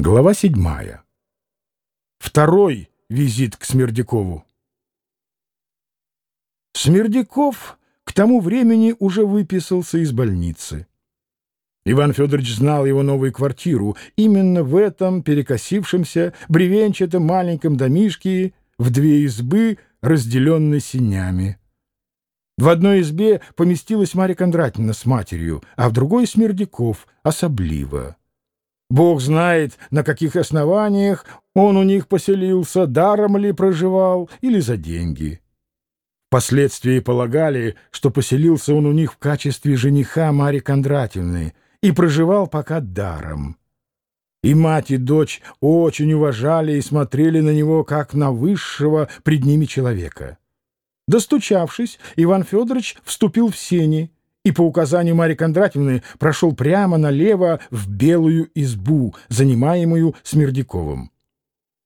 Глава седьмая. Второй визит к Смердякову. Смердяков к тому времени уже выписался из больницы. Иван Федорович знал его новую квартиру именно в этом перекосившемся бревенчатом маленьком домишке в две избы, разделенной синями. В одной избе поместилась Марья Кондратьевна с матерью, а в другой — Смердяков, особливо. Бог знает, на каких основаниях он у них поселился, даром ли проживал или за деньги. Впоследствии полагали, что поселился он у них в качестве жениха Марьи Кондратьевны и проживал пока даром. И мать, и дочь очень уважали и смотрели на него, как на высшего пред ними человека. Достучавшись, Иван Федорович вступил в сени — и по указанию Марьи Кондратьевны прошел прямо налево в белую избу, занимаемую Смердяковым.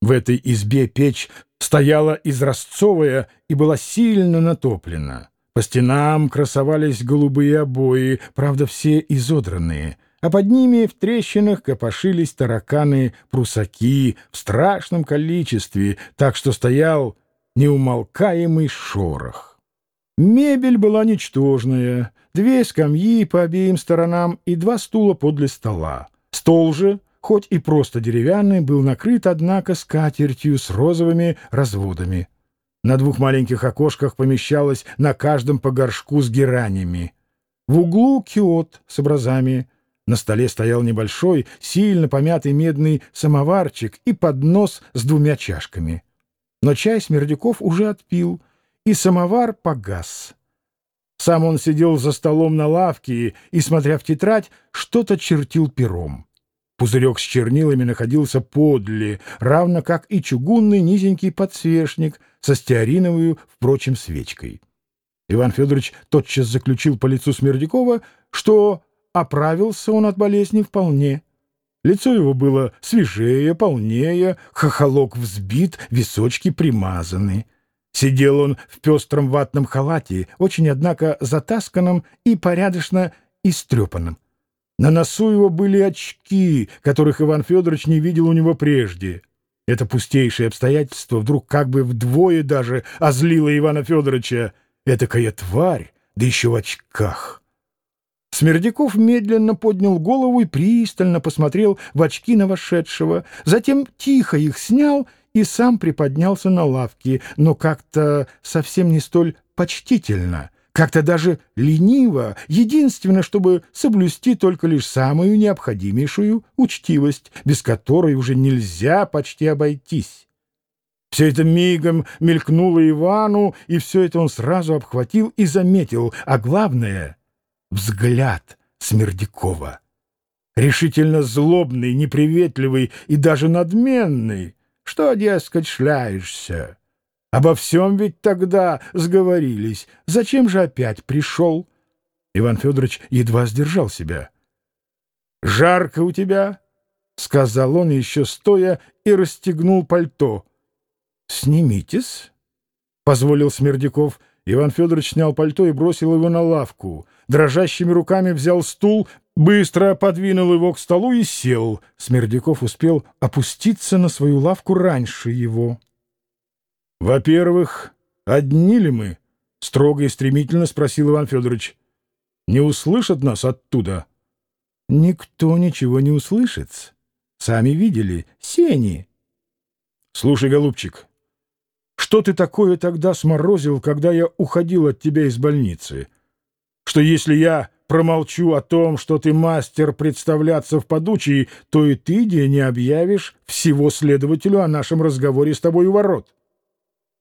В этой избе печь стояла изразцовая и была сильно натоплена. По стенам красовались голубые обои, правда, все изодранные, а под ними в трещинах копошились тараканы-прусаки в страшном количестве, так что стоял неумолкаемый шорох. Мебель была ничтожная — две скамьи по обеим сторонам и два стула подле стола. Стол же, хоть и просто деревянный, был накрыт, однако, скатертью с розовыми разводами. На двух маленьких окошках помещалось на каждом по горшку с геранями. В углу киот с образами. На столе стоял небольшой, сильно помятый медный самоварчик и поднос с двумя чашками. Но чай Смердяков уже отпил, и самовар погас. Сам он сидел за столом на лавке и, смотря в тетрадь, что-то чертил пером. Пузырек с чернилами находился подле, равно как и чугунный низенький подсвечник со стеариновой, впрочем, свечкой. Иван Федорович тотчас заключил по лицу Смердякова, что оправился он от болезни вполне. Лицо его было свежее, полнее, хохолок взбит, височки примазаны. Сидел он в пестром ватном халате, очень, однако, затасканном и порядочно истрепанном. На носу его были очки, которых Иван Федорович не видел у него прежде. Это пустейшее обстоятельство вдруг как бы вдвое даже озлило Ивана Федоровича. Этакая тварь, да еще в очках. Смердяков медленно поднял голову и пристально посмотрел в очки на вошедшего, затем тихо их снял и сам приподнялся на лавке, но как-то совсем не столь почтительно, как-то даже лениво, единственно, чтобы соблюсти только лишь самую необходимейшую учтивость, без которой уже нельзя почти обойтись. Все это мигом мелькнуло Ивану, и все это он сразу обхватил и заметил, а главное — взгляд Смердякова. Решительно злобный, неприветливый и даже надменный — что, дескать, шляешься? Обо всем ведь тогда сговорились. Зачем же опять пришел? Иван Федорович едва сдержал себя. — Жарко у тебя, — сказал он еще стоя и расстегнул пальто. — Снимитесь, — позволил Смердяков. Иван Федорович снял пальто и бросил его на лавку. Дрожащими руками взял стул, быстро подвинул его к столу и сел. Смердяков успел опуститься на свою лавку раньше его. — Во-первых, одни ли мы? — строго и стремительно спросил Иван Федорович. — Не услышат нас оттуда? — Никто ничего не услышит. Сами видели. Сени. — Слушай, голубчик, что ты такое тогда сморозил, когда я уходил от тебя из больницы? Что если я промолчу о том, что ты мастер представляться в подучии, то и ты, не объявишь всего следователю о нашем разговоре с тобой у ворот.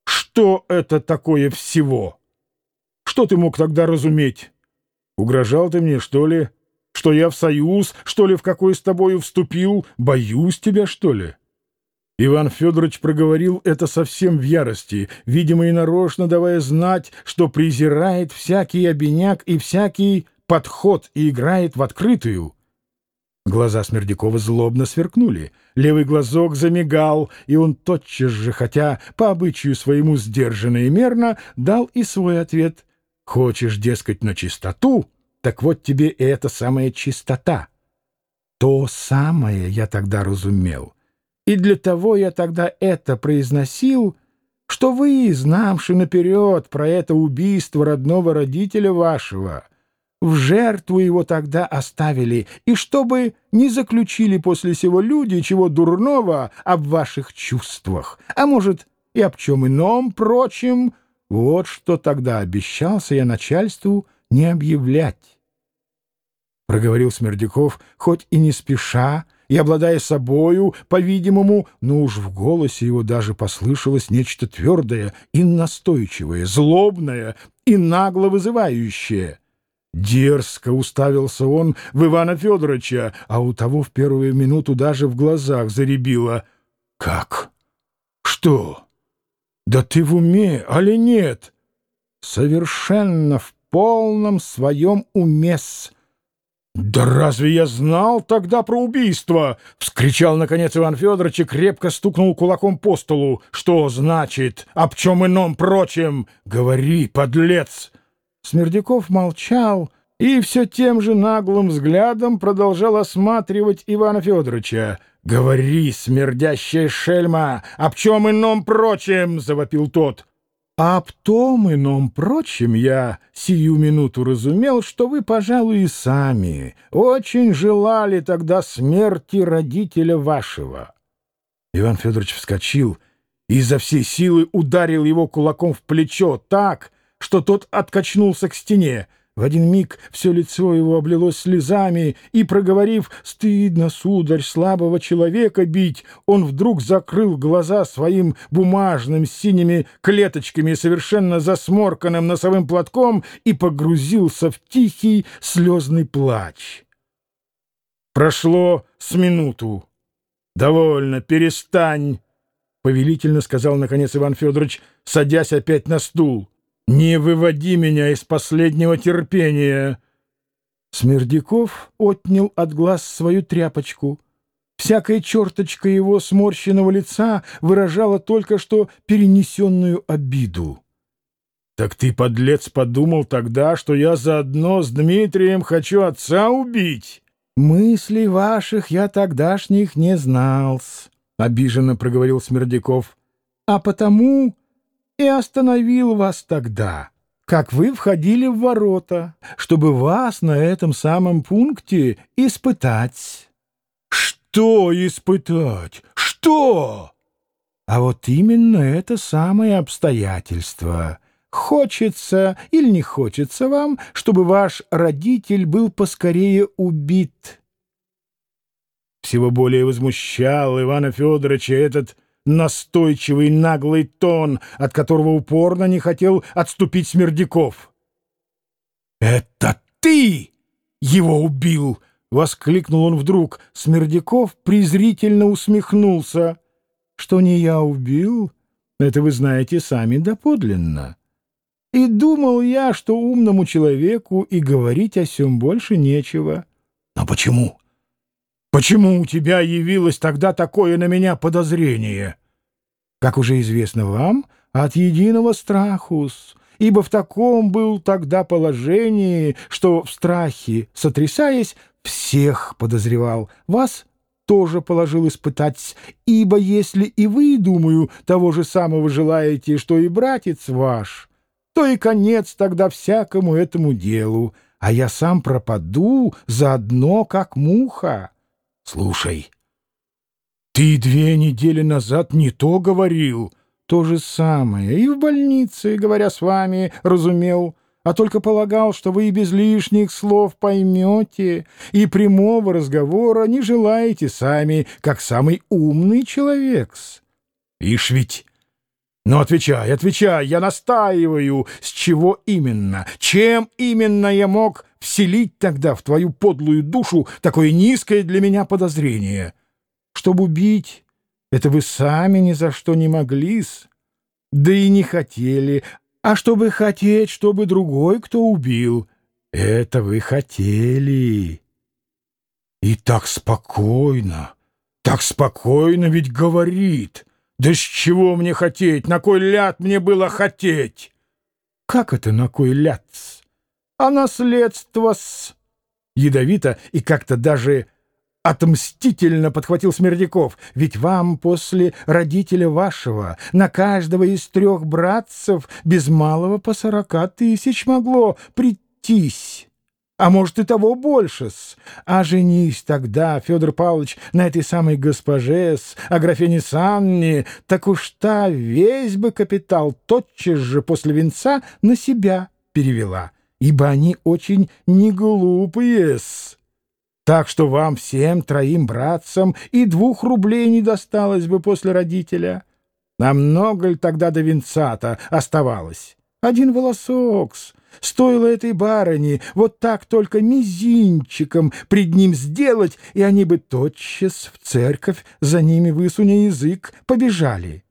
Что это такое всего? Что ты мог тогда разуметь? Угрожал ты мне, что ли? Что я в союз, что ли, в какой с тобою вступил? Боюсь тебя, что ли?» Иван Федорович проговорил это совсем в ярости, видимо, и нарочно давая знать, что презирает всякий обиняк и всякий подход и играет в открытую. Глаза Смердякова злобно сверкнули, левый глазок замигал, и он тотчас же, хотя по обычаю своему сдержанно и мерно, дал и свой ответ. «Хочешь, дескать, на чистоту? Так вот тебе и эта самая чистота». То самое я тогда разумел. И для того я тогда это произносил, что вы, знавши наперед про это убийство родного родителя вашего, в жертву его тогда оставили, и чтобы не заключили после сего люди чего дурного об ваших чувствах, а может и об чем ином прочем, вот что тогда обещался я начальству не объявлять. Проговорил Смердяков, хоть и не спеша, и обладая собою, по-видимому, но уж в голосе его даже послышалось нечто твердое и настойчивое, злобное и нагло вызывающее. Дерзко уставился он в Ивана Федоровича, а у того в первую минуту даже в глазах заребило. «Как? Что? Да ты в уме, али нет?» «Совершенно в полном своем уме-с!» «Да разве я знал тогда про убийство?» — вскричал, наконец, Иван Федорович и крепко стукнул кулаком по столу. «Что значит? Об чем ином прочем? Говори, подлец!» Смердяков молчал и все тем же наглым взглядом продолжал осматривать Ивана Федоровича. «Говори, смердящая шельма, об чем ином прочем!» — завопил тот. Об том ином прочем я сию минуту разумел, что вы, пожалуй, и сами очень желали тогда смерти родителя вашего. Иван Федорович вскочил и изо всей силы ударил его кулаком в плечо так, что тот откачнулся к стене. В один миг все лицо его облилось слезами, и, проговорив «Стыдно, сударь, слабого человека бить», он вдруг закрыл глаза своим бумажным синими клеточками, совершенно засморканным носовым платком, и погрузился в тихий слезный плач. Прошло с минуту. «Довольно, перестань!» — повелительно сказал, наконец, Иван Федорович, садясь опять на стул. «Не выводи меня из последнего терпения!» Смердяков отнял от глаз свою тряпочку. Всякая черточка его сморщенного лица выражала только что перенесенную обиду. «Так ты, подлец, подумал тогда, что я заодно с Дмитрием хочу отца убить?» «Мыслей ваших я тогдашних не знал обиженно проговорил Смердяков. «А потому и остановил вас тогда, как вы входили в ворота, чтобы вас на этом самом пункте испытать. Что испытать? Что? А вот именно это самое обстоятельство. Хочется или не хочется вам, чтобы ваш родитель был поскорее убит. Всего более возмущал Ивана Федоровича этот настойчивый наглый тон, от которого упорно не хотел отступить Смердяков. «Это ты его убил!» — воскликнул он вдруг. Смердяков презрительно усмехнулся. «Что не я убил, это вы знаете сами доподлинно. И думал я, что умному человеку и говорить о сем больше нечего. Но почему?» Почему у тебя явилось тогда такое на меня подозрение? Как уже известно вам, от единого страхус, ибо в таком был тогда положении, что в страхе, сотрясаясь, всех подозревал. Вас тоже положил испытать, ибо если и вы, думаю, того же самого желаете, что и братец ваш, то и конец тогда всякому этому делу, а я сам пропаду заодно, как муха. Слушай, ты две недели назад не то говорил. То же самое и в больнице, говоря с вами, разумел, а только полагал, что вы и без лишних слов поймете, и прямого разговора не желаете сами, как самый умный человек. Ишь ведь... Ну, отвечай, отвечай, я настаиваю, с чего именно, чем именно я мог вселить тогда в твою подлую душу такое низкое для меня подозрение. Чтобы убить, это вы сами ни за что не могли-с, да и не хотели, а чтобы хотеть, чтобы другой кто убил, это вы хотели. И так спокойно, так спокойно ведь говорит. Да с чего мне хотеть, на кой ляд мне было хотеть? Как это на кой ляд? А наследство-с...» Ядовито и как-то даже Отмстительно подхватил Смердяков. «Ведь вам после родителя вашего на каждого из трех братцев без малого по сорока тысяч могло прийтись» а может и того больше-с. А женись тогда, Федор Павлович, на этой самой госпоже-с, Аграфене Санне, так уж та весь бы капитал тотчас же после венца на себя перевела, ибо они очень не глупые-с. Так что вам всем троим братцам и двух рублей не досталось бы после родителя. А много ли тогда до венца-то оставалось? Один волосок-с. Стоило этой барыне вот так только мизинчиком пред ним сделать, и они бы тотчас в церковь за ними высуня язык побежали.